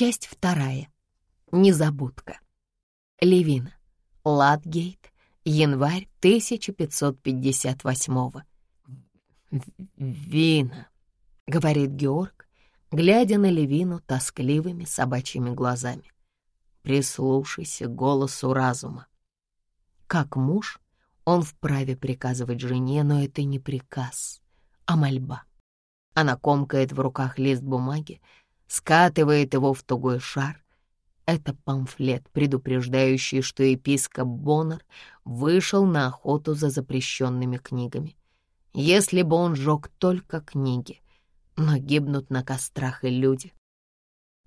Часть вторая. Незабудка. Левина. Латгейт. Январь 1558 «Вина», — говорит Георг, глядя на Левину тоскливыми собачьими глазами. «Прислушайся голосу разума». Как муж, он вправе приказывать жене, но это не приказ, а мольба. Она комкает в руках лист бумаги, скатывает его в тугой шар. Это памфлет, предупреждающий, что епископ Боннер вышел на охоту за запрещенными книгами. Если бы он жег только книги, но гибнут на кострах и люди.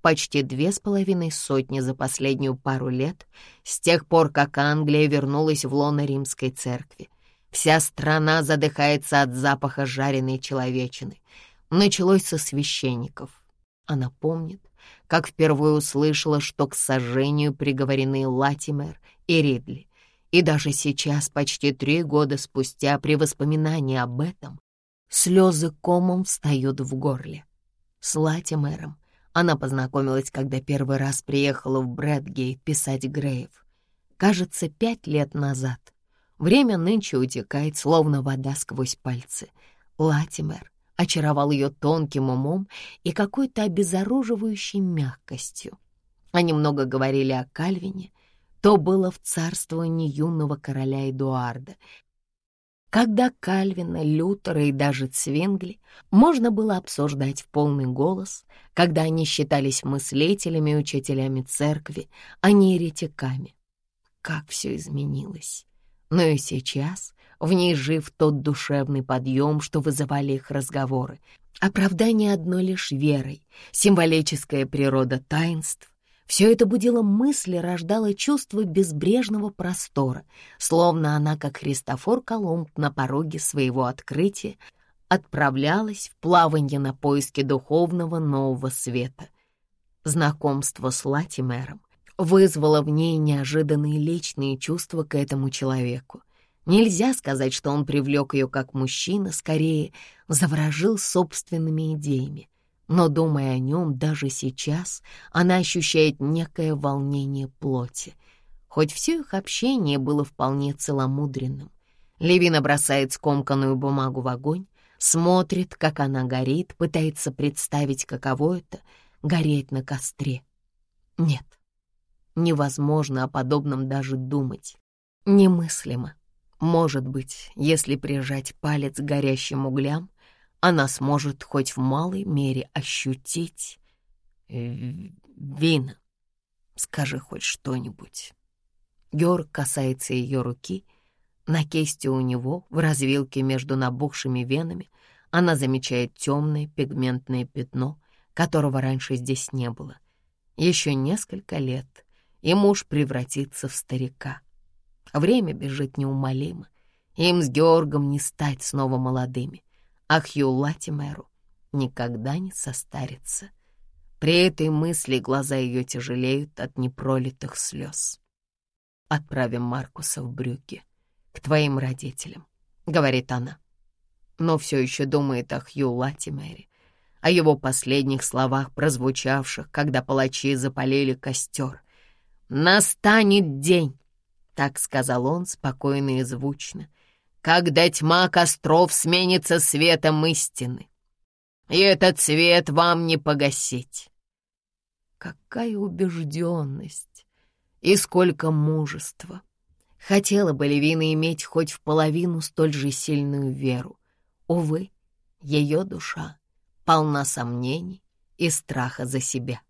Почти две с половиной сотни за последнюю пару лет, с тех пор, как Англия вернулась в лоно римской церкви. Вся страна задыхается от запаха жареной человечины. Началось со священников. Она помнит, как впервые услышала, что к сожжению приговорены Латимер и Ридли. И даже сейчас, почти три года спустя, при воспоминании об этом, слезы комом встают в горле. С Латимером она познакомилась, когда первый раз приехала в Брэдгейт писать Грейв. Кажется, пять лет назад. Время нынче утекает, словно вода сквозь пальцы. Латимер очаровал ее тонким умом и какой-то обезоруживающей мягкостью. Они много говорили о Кальвине, то было в царствовании юного короля Эдуарда, когда Кальвина, Лютера и даже Цвингли можно было обсуждать в полный голос, когда они считались мыслителями и учителями церкви, а не еретиками. Как все изменилось. Но и сейчас в ней жив тот душевный подъем, что вызывали их разговоры. Оправдание одно лишь верой, символическая природа таинств. Все это будило мысли, рождало чувство безбрежного простора, словно она, как Христофор Колумб на пороге своего открытия, отправлялась в плавание на поиски духовного нового света. Знакомство с Латимером вызвало в ней неожиданные личные чувства к этому человеку. Нельзя сказать, что он привлек ее как мужчина, скорее заворожил собственными идеями. Но, думая о нем, даже сейчас она ощущает некое волнение плоти. Хоть все их общение было вполне целомудренным. Левина бросает скомканную бумагу в огонь, смотрит, как она горит, пытается представить, каково это — гореть на костре. Нет, невозможно о подобном даже думать. Немыслимо. Может быть, если прижать палец к горящим углям, она сможет хоть в малой мере ощутить... Вина, скажи хоть что-нибудь. Георг касается ее руки. На кисти у него, в развилке между набухшими венами, она замечает темное пигментное пятно, которого раньше здесь не было. Еще несколько лет, и муж превратится в старика. Время бежит неумолимо. Им с Георгом не стать снова молодыми, а Хью Латимеру никогда не состарится. При этой мысли глаза ее тяжелеют от непролитых слез. «Отправим Маркуса в брюки к твоим родителям», — говорит она. Но все еще думает о Хью Латимере, о его последних словах, прозвучавших, когда палачи запалили костер. «Настанет день», — так сказал он спокойно и звучно, «когда тьма костров сменится светом истины, и этот свет вам не погасить». Какая убежденность и сколько мужества! Хотела бы Левина иметь хоть в половину столь же сильную веру. Увы, ее душа полна сомнений и страха за себя.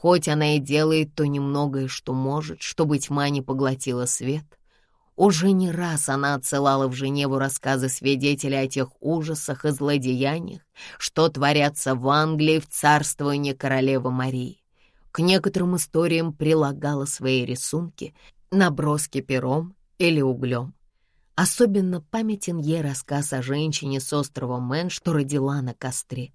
Хоть она и делает то немногое, что может, чтобы тьма не поглотила свет, уже не раз она отсылала в Женеву рассказы свидетелей о тех ужасах и злодеяниях, что творятся в Англии в царствовании королевы Марии. К некоторым историям прилагала свои рисунки, наброски пером или углем. Особенно памятен ей рассказ о женщине с острова Мэн, что родила на костре.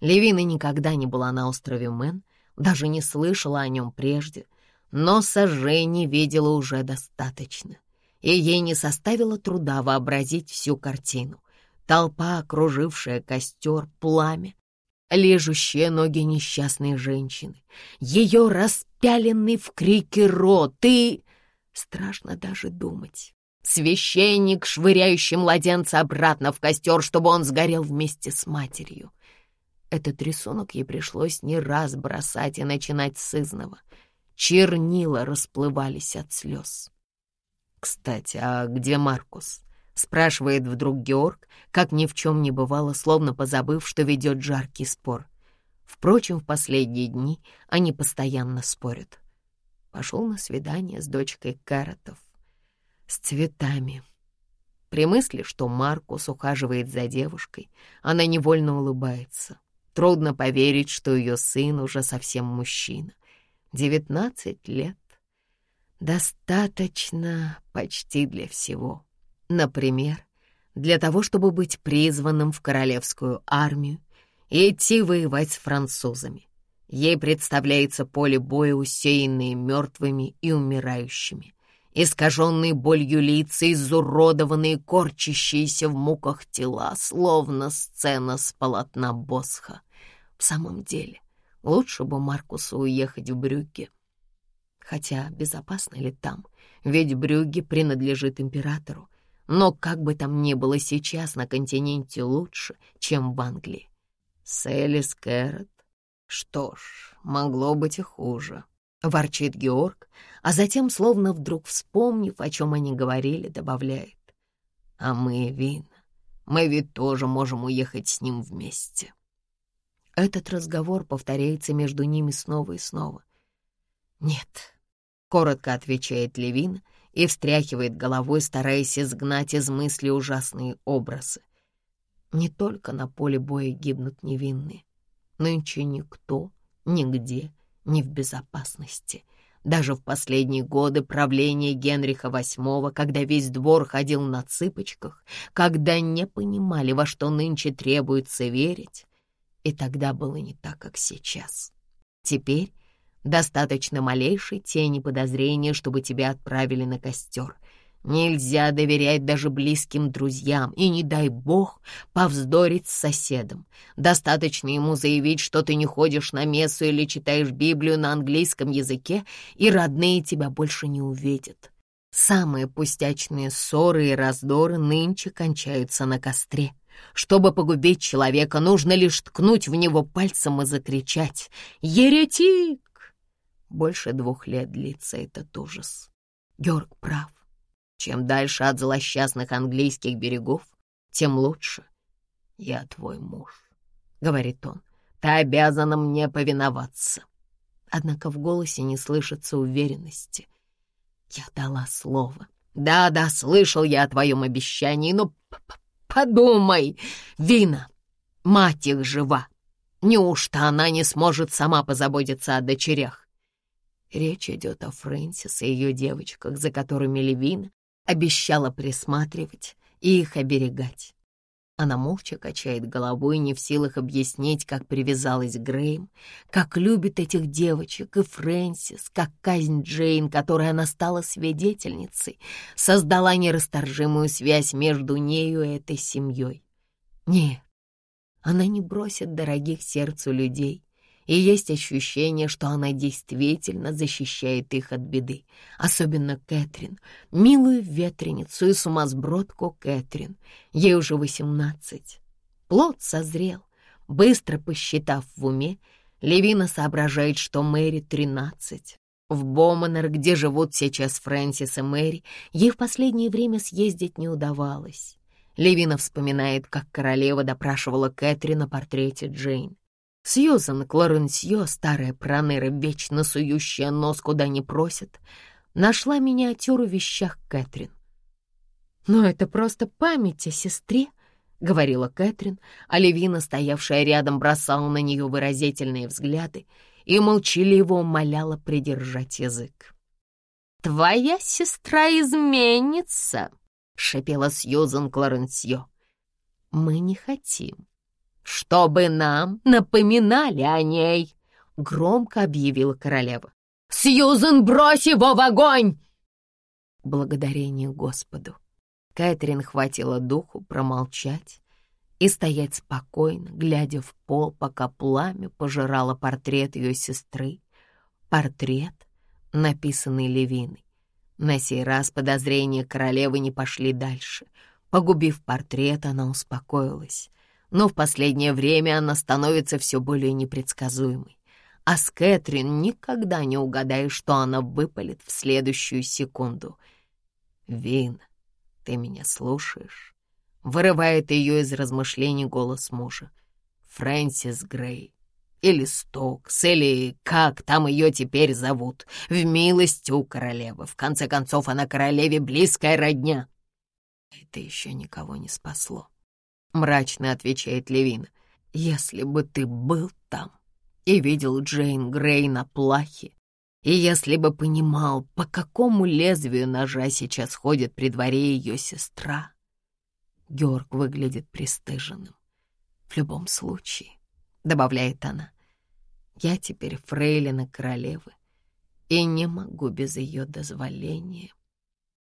Левина никогда не была на острове Мэн, даже не слышала о нем прежде, но сожжений видела уже достаточно, и ей не составило труда вообразить всю картину. Толпа, окружившая костер, пламя. лежущие ноги несчастной женщины, ее распяленный в крике рот и... Страшно даже думать. Священник, швыряющий младенца обратно в костер, чтобы он сгорел вместе с матерью. Этот рисунок ей пришлось не раз бросать и начинать с изного. Чернила расплывались от слез. «Кстати, а где Маркус?» — спрашивает вдруг Георг, как ни в чем не бывало, словно позабыв, что ведет жаркий спор. Впрочем, в последние дни они постоянно спорят. Пошел на свидание с дочкой Каратов. С цветами. При мысли, что Маркус ухаживает за девушкой, она невольно улыбается. Трудно поверить, что ее сын уже совсем мужчина. Девятнадцать лет. Достаточно почти для всего. Например, для того, чтобы быть призванным в королевскую армию и идти воевать с французами. Ей представляется поле боя, усеянное мертвыми и умирающими, искаженные болью лица, изуродованные, корчащиеся в муках тела, словно сцена с полотна Босха. В самом деле, лучше бы Маркусу уехать в Брюгге. Хотя безопасно ли там? Ведь Брюгге принадлежит императору. Но как бы там ни было сейчас на континенте лучше, чем в Англии. Селис Кэррот что ж, могло быть и хуже. Ворчит Георг, а затем, словно вдруг вспомнив, о чем они говорили, добавляет. А мы, Вин, мы ведь тоже можем уехать с ним вместе. Этот разговор повторяется между ними снова и снова. «Нет», — коротко отвечает Левин и встряхивает головой, стараясь изгнать из мысли ужасные образы. Не только на поле боя гибнут невинные. Нынче никто, нигде, не в безопасности. Даже в последние годы правления Генриха VIII, когда весь двор ходил на цыпочках, когда не понимали, во что нынче требуется верить, и тогда было не так, как сейчас. Теперь достаточно малейшей тени подозрения, чтобы тебя отправили на костер — Нельзя доверять даже близким друзьям, и не дай бог повздорить с соседом. Достаточно ему заявить, что ты не ходишь на мессу или читаешь Библию на английском языке, и родные тебя больше не увидят. Самые пустячные ссоры и раздоры нынче кончаются на костре. Чтобы погубить человека, нужно лишь ткнуть в него пальцем и закричать «Еретик!». Больше двух лет длится этот ужас. Георг прав. Чем дальше от злосчастных английских берегов, тем лучше. «Я твой муж», — говорит он, — «ты обязана мне повиноваться». Однако в голосе не слышится уверенности. «Я дала слово. Да-да, слышал я о твоем обещании, но подумай, Вина, мать их жива. Неужто она не сможет сама позаботиться о дочерях?» Речь идет о Фрэнсис и ее девочках, за которыми Левина обещала присматривать и их оберегать. Она молча качает головой, не в силах объяснить, как привязалась Грейм, как любит этих девочек и Фрэнсис, как казнь Джейн, которой она стала свидетельницей, создала нерасторжимую связь между нею и этой семьей. Нет, она не бросит дорогих сердцу людей, и есть ощущение, что она действительно защищает их от беды. Особенно Кэтрин, милую ветреницу и сумасбродку Кэтрин. Ей уже восемнадцать. Плод созрел. Быстро посчитав в уме, Левина соображает, что Мэри тринадцать. В Боманер, где живут сейчас Фрэнсис и Мэри, ей в последнее время съездить не удавалось. Левина вспоминает, как королева допрашивала Кэтрин на портрете Джейн. Сьюзан Клоренсье, старая проныра, вечно сующая нос куда не просит, нашла миниатюру в вещах Кэтрин. «Но это просто память о сестре», — говорила Кэтрин, а Левина, стоявшая рядом, бросала на нее выразительные взгляды и молчаливо умоляла придержать язык. «Твоя сестра изменится», — шепела Сьюзан Клоренсье. «Мы не хотим, чтобы нам напоминали о ней», — громко объявила королева. «Сьюзен, брось его в огонь!» Благодарение Господу. Кэтрин хватило духу промолчать и стоять спокойно, глядя в пол, пока пламя пожирало портрет ее сестры. Портрет, написанный Левиной. На сей раз подозрения королевы не пошли дальше. Погубив портрет, она успокоилась. Но в последнее время она становится все более непредсказуемой. А с Кэтрин никогда не угадаешь, что она выпалит в следующую секунду. «Вин, ты меня слушаешь?» Вырывает ее из размышлений голос мужа. Фрэнсис Грей. Или Стокс, или как там ее теперь зовут. В милости у королевы. В конце концов, она королеве близкая родня. Это еще никого не спасло. Мрачно отвечает Левин. Если бы ты был там и видел Джейн Грей на плахе, и если бы понимал, по какому лезвию ножа сейчас ходит при дворе ее сестра, Георг выглядит пристыженным. В любом случае, — добавляет она, — я теперь фрейлина королевы и не могу без ее дозволения.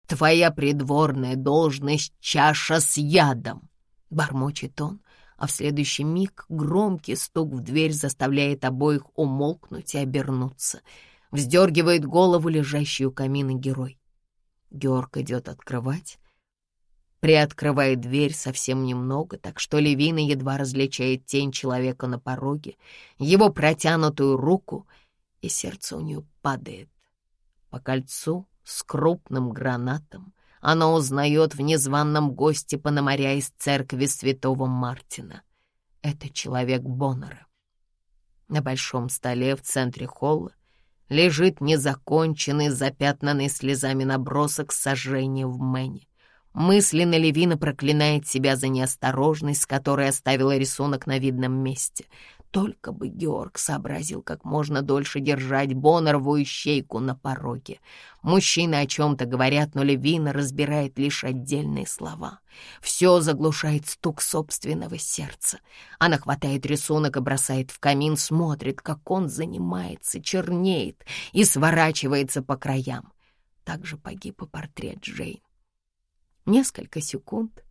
Твоя придворная должность — чаша с ядом, — бормочет он, а в следующий миг громкий стук в дверь заставляет обоих умолкнуть и обернуться. Вздергивает голову лежащий у камина герой. Георг идет открывать, приоткрывает дверь совсем немного, так что Левина едва различает тень человека на пороге, его протянутую руку, и сердце у нее падает. По кольцу с крупным гранатом она узнает в незваном госте Пономаря из церкви святого Мартина. Это человек Боннера. На большом столе в центре холла лежит незаконченный, запятнанный слезами набросок сожжения в Мэне. Мысленно Левина проклинает себя за неосторожность, с которой оставила рисунок на видном месте. Только бы Георг сообразил, как можно дольше держать Бонорову ищейку на пороге. Мужчины о чем-то говорят, но Левина разбирает лишь отдельные слова. Все заглушает стук собственного сердца. Она хватает рисунок и бросает в камин, смотрит, как он занимается, чернеет и сворачивается по краям. Также погиб и портрет Джейн. Несколько секунд,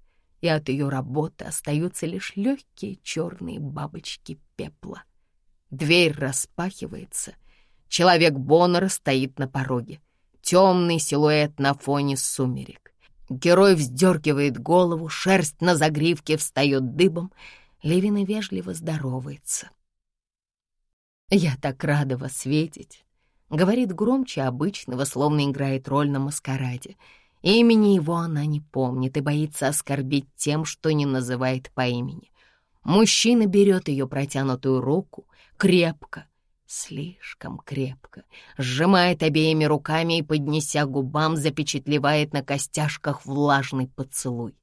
и от ее работы остаются лишь легкие черные бабочки пепла. Дверь распахивается. Человек Боннера стоит на пороге. Темный силуэт на фоне сумерек. Герой вздергивает голову, шерсть на загривке встает дыбом. Левина вежливо здоровается. «Я так рада вас видеть», — говорит громче обычного, словно играет роль на маскараде — Имени его она не помнит и боится оскорбить тем, что не называет по имени. Мужчина берет ее протянутую руку крепко, слишком крепко, сжимает обеими руками и, поднеся губам, запечатлевает на костяшках влажный поцелуй.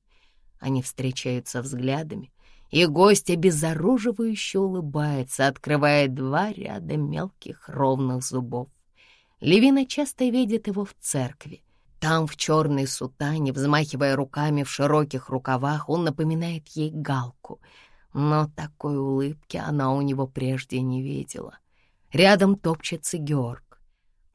Они встречаются взглядами, и гость обезоруживающе улыбается, открывая два ряда мелких ровных зубов. Левина часто видит его в церкви, там, в черной сутане, взмахивая руками в широких рукавах, он напоминает ей галку. Но такой улыбки она у него прежде не видела. Рядом топчется Георг.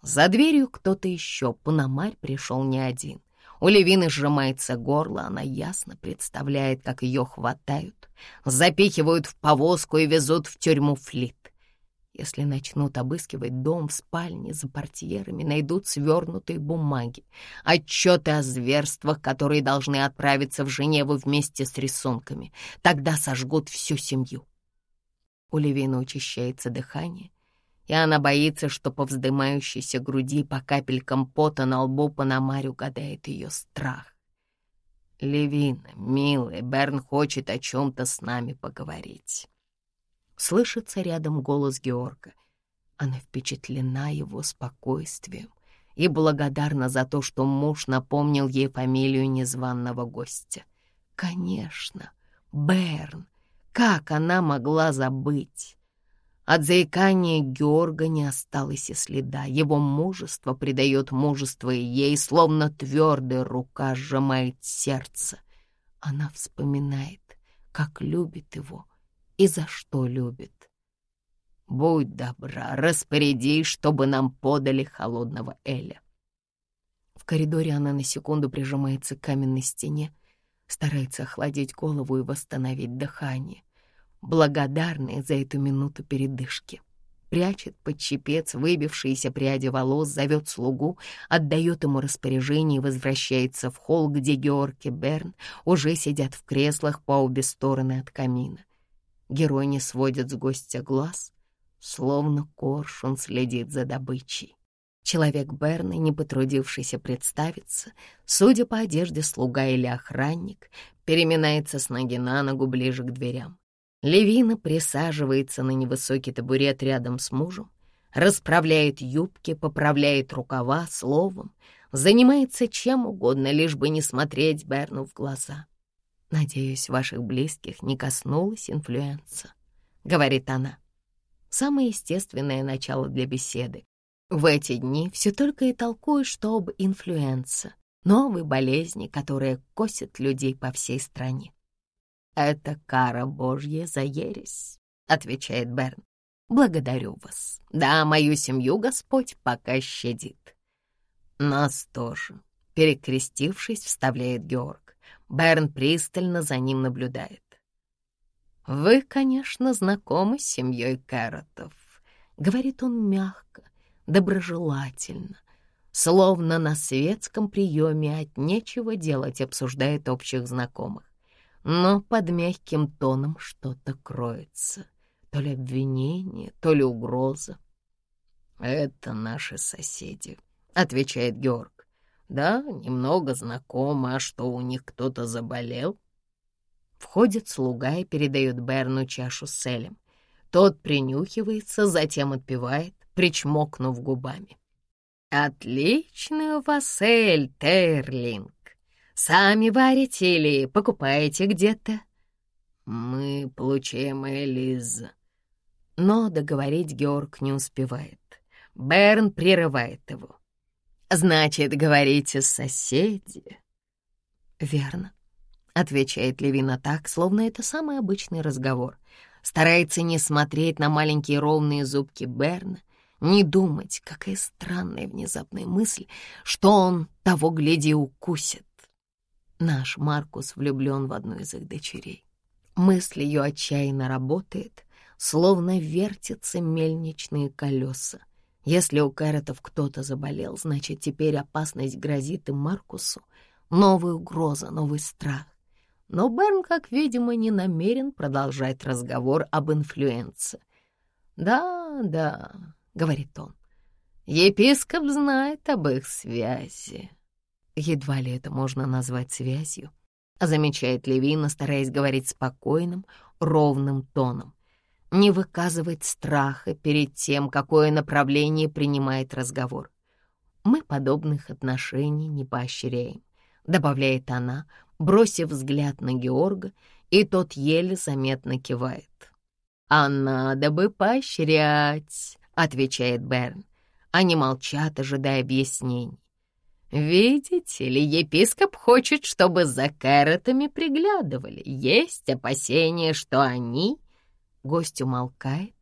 За дверью кто-то еще, Пономарь пришел не один. У Левины сжимается горло, она ясно представляет, как ее хватают, запихивают в повозку и везут в тюрьму Флит. Если начнут обыскивать дом в спальне за портьерами, найдут свернутые бумаги, отчеты о зверствах, которые должны отправиться в Женеву вместе с рисунками. Тогда сожгут всю семью. У Левины учащается дыхание, и она боится, что по вздымающейся груди по капелькам пота на лбу Панамарь угадает ее страх. «Левина, милая, Берн хочет о чем-то с нами поговорить». Слышится рядом голос Георга. Она впечатлена его спокойствием и благодарна за то, что муж напомнил ей фамилию незваного гостя. Конечно, Берн. Как она могла забыть? От заикания Георга не осталось и следа. Его мужество придает мужество и ей, словно твердая рука сжимает сердце. Она вспоминает, как любит его, и за что любит. Будь добра, распорядись, чтобы нам подали холодного Эля. В коридоре она на секунду прижимается к каменной стене, старается охладить голову и восстановить дыхание, благодарный за эту минуту передышки. Прячет под чепец выбившиеся пряди волос, зовет слугу, отдает ему распоряжение и возвращается в холл, где Георг и Берн уже сидят в креслах по обе стороны от камина. Герой не сводит с гостя глаз, словно коршун следит за добычей. Человек Берна, не потрудившийся представиться, судя по одежде слуга или охранник, переминается с ноги на ногу ближе к дверям. Левина присаживается на невысокий табурет рядом с мужем, расправляет юбки, поправляет рукава, словом, занимается чем угодно, лишь бы не смотреть Берну в глаза. «Надеюсь, ваших близких не коснулась инфлюэнца», — говорит она. Самое естественное начало для беседы, в эти дни все только и толкуют, что об инфлюэнце, новой болезни, которая косит людей по всей стране. «Это кара Божья за ересь», — отвечает Берн. «Благодарю вас. Да, мою семью Господь пока щадит». «Нас тоже», — перекрестившись, вставляет Георг. Берн пристально за ним наблюдает. «Вы, конечно, знакомы с семьей Кэротов», — говорит он мягко, доброжелательно, словно на светском приеме от нечего делать обсуждает общих знакомых. Но под мягким тоном что-то кроется, то ли обвинение, то ли угроза. «Это наши соседи», — отвечает Георг. «Да, немного знакомы, а что, у них кто-то заболел?» Входит слуга и передает Берну чашу с Элем. Тот принюхивается, затем отпивает, причмокнув губами. «Отличный у вас эль, Терлинг! Сами варите или покупаете где-то?» «Мы получаем эль из...» Но договорить Георг не успевает. Берн прерывает его. «Значит, говорите соседи?» «Верно», — отвечает Левина так, словно это самый обычный разговор. Старается не смотреть на маленькие ровные зубки Берна, не думать, какая странная внезапная мысль, что он того гляди укусит. Наш Маркус влюблен в одну из их дочерей. Мысль ее отчаянно работает, словно вертятся мельничные колеса. Если у Кэротов кто-то заболел, значит, теперь опасность грозит и Маркусу. Новая угроза, новый страх. Но Берн, как видимо, не намерен продолжать разговор об инфлюенции. Да, да, — говорит он. «Епископ знает об их связи». Едва ли это можно назвать связью, замечает Левина, стараясь говорить спокойным, ровным тоном. Не выказывать страха перед тем, какое направление принимает разговор. Мы подобных отношений не поощряем, добавляет она, бросив взгляд на Георга, и тот еле заметно кивает. А надо бы поощрять, отвечает Берн. Они молчат, ожидая объяснений. «Видите ли, епископ хочет, чтобы за кэротами приглядывали. Есть опасения, что они...» Гость умолкает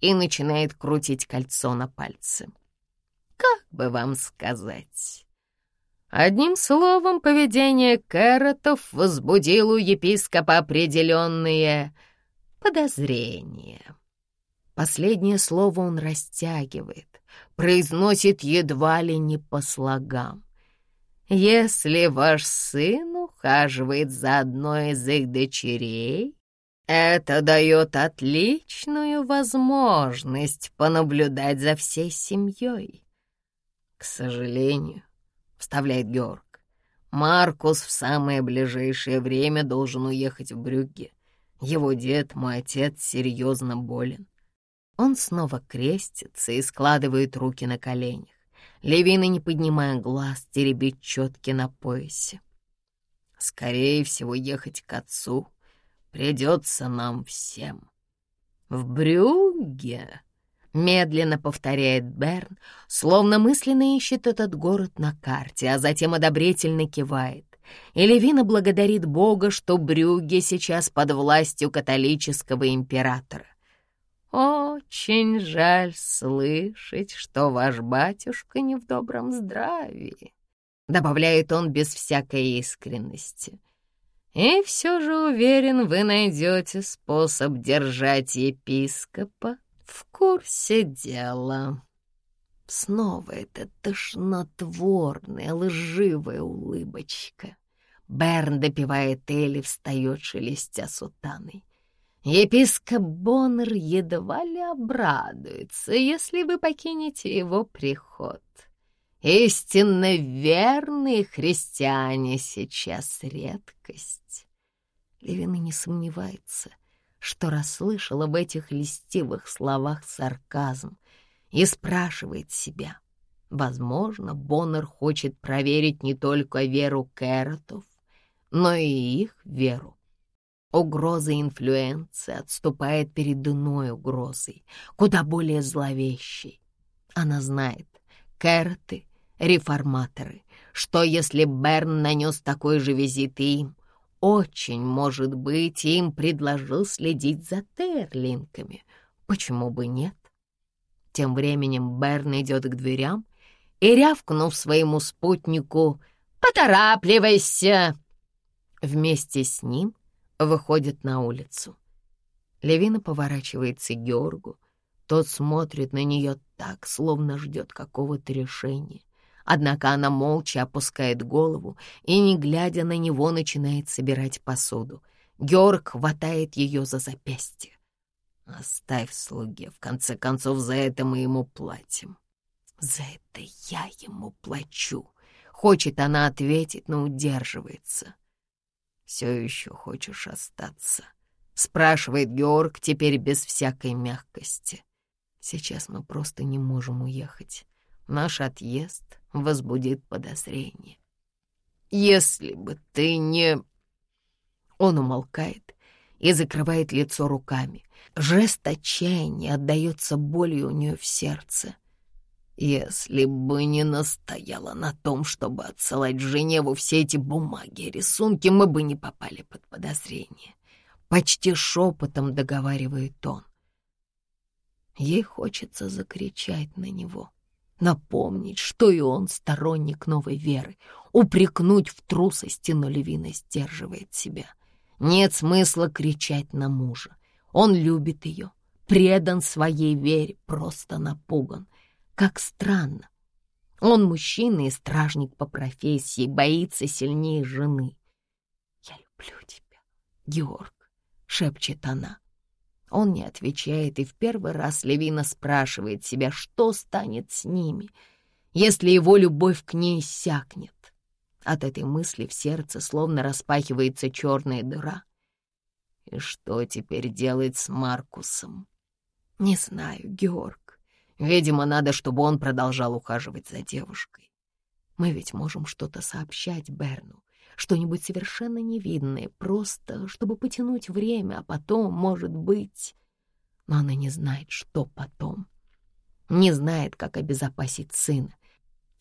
и начинает крутить кольцо на пальце. «Как бы вам сказать?» Одним словом, поведение кэротов возбудило у епископа определенные подозрения. Последнее слово он растягивает, произносит едва ли не по слогам. «Если ваш сын ухаживает за одной из их дочерей, это дает отличную возможность понаблюдать за всей семьей». «К сожалению», — вставляет Георг, «Маркус в самое ближайшее время должен уехать в Брюгге. Его дед, мой отец, серьезно болен. Он снова крестится и складывает руки на коленях. Левина, не поднимая глаз, теребит четки на поясе. Скорее всего, ехать к отцу придется нам всем. В Брюгге, медленно повторяет Берн, словно мысленно ищет этот город на карте, а затем одобрительно кивает. И Левина благодарит Бога, что Брюгге сейчас под властью католического императора. «Очень жаль слышать, что ваш батюшка не в добром здравии», — добавляет он без всякой искренности. И все же уверен, вы найдете способ держать епископа в курсе дела. Снова эта тошнотворная, лживая улыбочка. Берн допивает Элли, встает, шелестя сутаной. Епископ Боннер едва ли обрадуется, если вы покинете его приход. Истинно верные христиане сейчас редкость. Левина не сомневается, что расслышал об этих листивых словах сарказм и спрашивает себя. Возможно, Боннер хочет проверить не только веру Кэротов, но и их веру. Угроза инфлюенции отступает перед иной угрозой, куда более зловещей. Она знает, Кэроты — реформаторы, что если Берн нанес такой же визит им, очень, может быть, им предложил следить за Терлинками. Почему бы нет? Тем временем Берн идет к дверям и, рявкнув своему спутнику «Поторапливайся!» Вместе с ним выходит на улицу. Левина поворачивается Георгу. Тот смотрит на нее так, словно ждет какого-то решения. Однако она молча опускает голову и, не глядя на него, начинает собирать посуду. Георг хватает ее за запястье. «Оставь слуге, в конце концов, за это мы ему платим». «За это я ему плачу», — хочет она ответить, но удерживается. «Все еще хочешь остаться?» — спрашивает Георг теперь без всякой мягкости. «Сейчас мы просто не можем уехать. Наш отъезд возбудит подозрение. Если бы ты не...» Он умолкает и закрывает лицо руками. Жест отчаяния отдается болью у нее в сердце. Если бы не настояла на том, чтобы отсылать в Женеву все эти бумаги и рисунки, мы бы не попали под подозрение. Почти шепотом договаривает он. Ей хочется закричать на него, напомнить, что и он сторонник новой веры, упрекнуть в трусости, но Левина сдерживает себя. Нет смысла кричать на мужа. Он любит ее, предан своей вере, просто напуган. Как странно. Он мужчина и стражник по профессии, боится сильнее жены. «Я люблю тебя, Георг», — шепчет она. Он не отвечает, и в первый раз Левина спрашивает себя, что станет с ними, если его любовь к ней сякнет. От этой мысли в сердце словно распахивается черная дыра. И что теперь делать с Маркусом? Не знаю, Георг. Видимо, надо, чтобы он продолжал ухаживать за девушкой. Мы ведь можем что-то сообщать Берну, что-нибудь совершенно невидное, просто чтобы потянуть время, а потом, может быть... Но она не знает, что потом. Не знает, как обезопасить сына.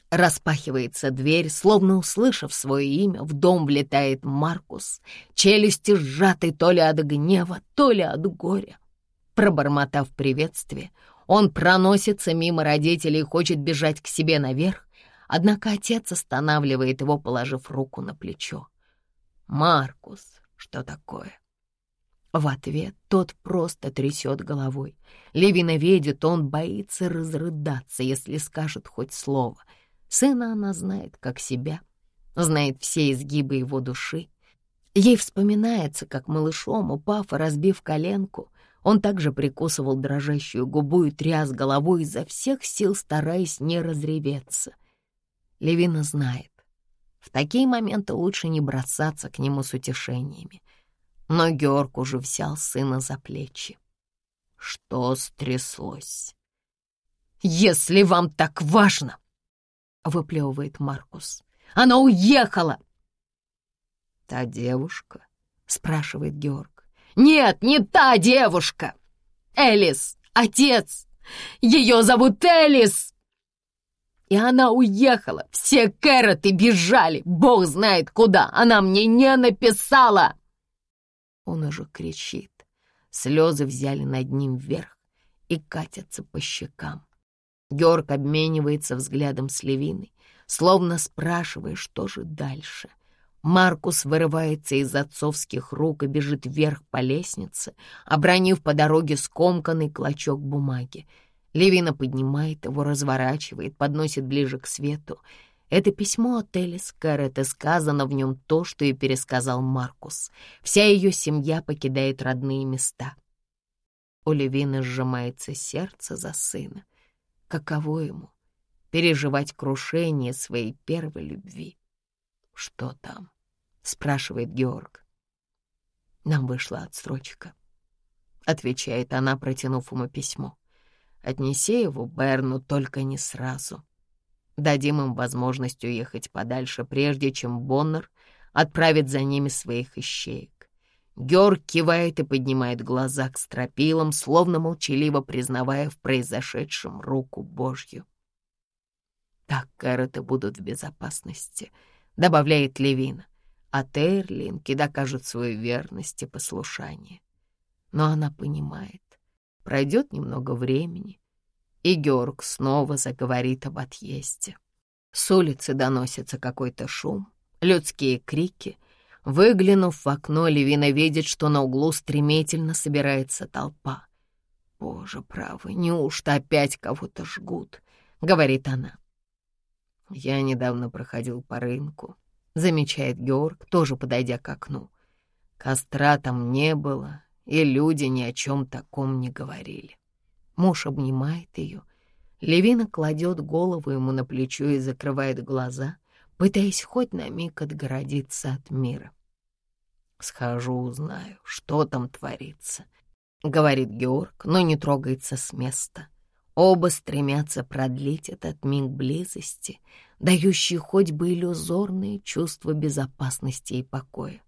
Распахивается дверь, словно услышав свое имя, в дом влетает Маркус, челюсти сжаты то ли от гнева, то ли от горя. Пробормотав приветствие, он проносится мимо родителей и хочет бежать к себе наверх, однако отец останавливает его, положив руку на плечо. «Маркус, что такое?» В ответ тот просто трясет головой. Левина видит, он боится разрыдаться, если скажет хоть слово. Сына она знает, как себя, знает все изгибы его души. Ей вспоминается, как малышом, упав и разбив коленку, он также прикусывал дрожащую губу и тряс головой изо всех сил, стараясь не разреветься. Левина знает, в такие моменты лучше не бросаться к нему с утешениями. Но Георг уже взял сына за плечи. Что стряслось? «Если вам так важно!» — выплевывает Маркус. «Она уехала!» «Та девушка?» — спрашивает Георг. Нет, не та девушка. Элис, отец. Ее зовут Элис. И она уехала. Все Кэроты бежали. Бог знает куда. Она мне не написала. Он уже кричит. Слезы взяли над ним вверх и катятся по щекам. Георг обменивается взглядом с Левиной, словно спрашивая, что же дальше. Маркус вырывается из отцовских рук и бежит вверх по лестнице, обронив по дороге скомканный клочок бумаги. Левина поднимает его, разворачивает, подносит ближе к свету. Это письмо от Элис Кэррет, сказано в нем то, что и пересказал Маркус. Вся ее семья покидает родные места. У Левины сжимается сердце за сына. Каково ему переживать крушение своей первой любви? Что там? — спрашивает Георг. «Нам вышла отстрочка», — отвечает она, протянув ему письмо. «Отнеси его Берну, только не сразу. Дадим им возможность уехать подальше, прежде чем Боннер отправит за ними своих ищеек». Георг кивает и поднимает глаза к стропилам, словно молчаливо признавая в произошедшем руку Божью. «Так Кэроты будут в безопасности», — добавляет Левина а Терлинки докажет свою верность и послушание. Но она понимает, пройдет немного времени, и Георг снова заговорит об отъезде. С улицы доносится какой-то шум, людские крики. Выглянув в окно, Левина видит, что на углу стремительно собирается толпа. «Боже правый, неужто опять кого-то жгут?» — говорит она. Я недавно проходил по рынку замечает Георг, тоже подойдя к окну. Костра там не было, и люди ни о чем таком не говорили. Муж обнимает ее. Левина кладет голову ему на плечо и закрывает глаза, пытаясь хоть на миг отгородиться от мира. «Схожу, узнаю, что там творится», — говорит Георг, но не трогается с места. Оба стремятся продлить этот миг близости, дающий хоть бы иллюзорные чувства безопасности и покоя.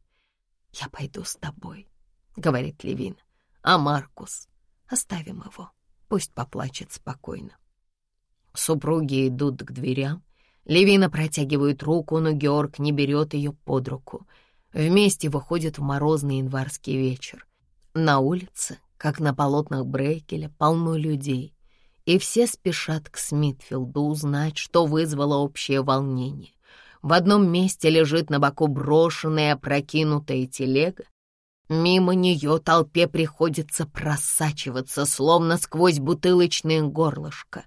«Я пойду с тобой», — говорит Левин. «А Маркус? Оставим его, пусть поплачет спокойно». Супруги идут к дверям. Левина протягивает руку, но Георг не берет ее под руку. Вместе выходят в морозный январский вечер. На улице, как на полотнах Брейкеля, полно людей и все спешат к Смитфилду узнать, что вызвало общее волнение. В одном месте лежит на боку брошенная опрокинутая телега. Мимо нее толпе приходится просачиваться, словно сквозь бутылочное горлышко.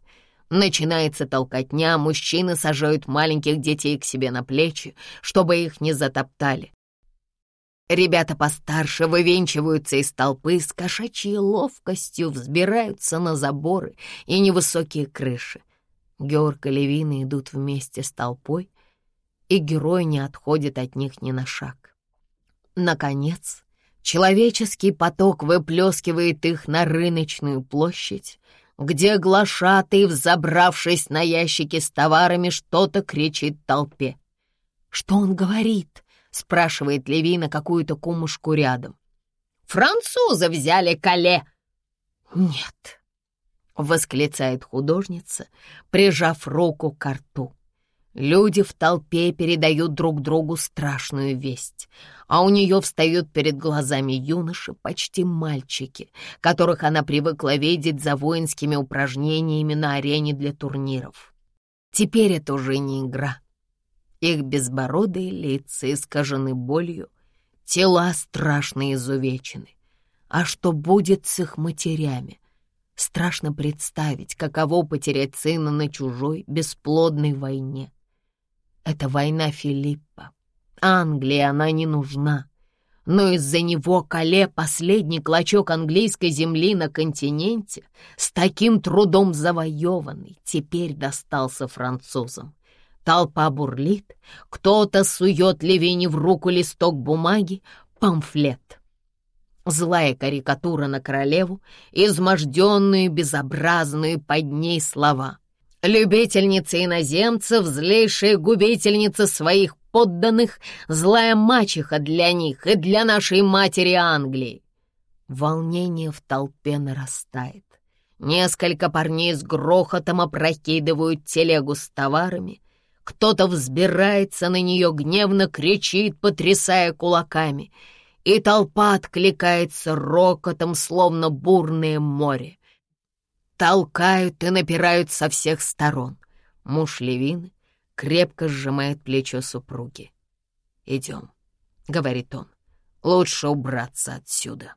Начинается толкотня, мужчины сажают маленьких детей к себе на плечи, чтобы их не затоптали. Ребята постарше вывенчиваются из толпы, с кошачьей ловкостью взбираются на заборы и невысокие крыши. Георг и Левина идут вместе с толпой, и герой не отходит от них ни на шаг. Наконец, человеческий поток выплескивает их на рыночную площадь, где глашатый, взобравшись на ящики с товарами, что-то кричит толпе. «Что он говорит?» — спрашивает Левина какую-то кумушку рядом. «Французы взяли Кале!» «Нет!» — восклицает художница, прижав руку к рту. Люди в толпе передают друг другу страшную весть, а у нее встают перед глазами юноши, почти мальчики, которых она привыкла видеть за воинскими упражнениями на арене для турниров. Теперь это уже не игра, их безбородые лица искажены болью, тела страшно изувечены. А что будет с их матерями? Страшно представить, каково потерять сына на чужой, бесплодной войне. Это война Филиппа. Англии она не нужна. Но из-за него Кале, последний клочок английской земли на континенте, с таким трудом завоеванный, теперь достался французам. Толпа бурлит, кто-то сует Левине в руку листок бумаги, памфлет. Злая карикатура на королеву, изможденные, безобразные под ней слова. Любительница иноземцев, злейшая губительница своих подданных, злая мачеха для них и для нашей матери Англии. Волнение в толпе нарастает. Несколько парней с грохотом опрокидывают телегу с товарами, кто-то взбирается на нее, гневно кричит, потрясая кулаками, и толпа откликается рокотом, словно бурное море. Толкают и напирают со всех сторон. Муж Левины крепко сжимает плечо супруги. «Идем», — говорит он, — «лучше убраться отсюда».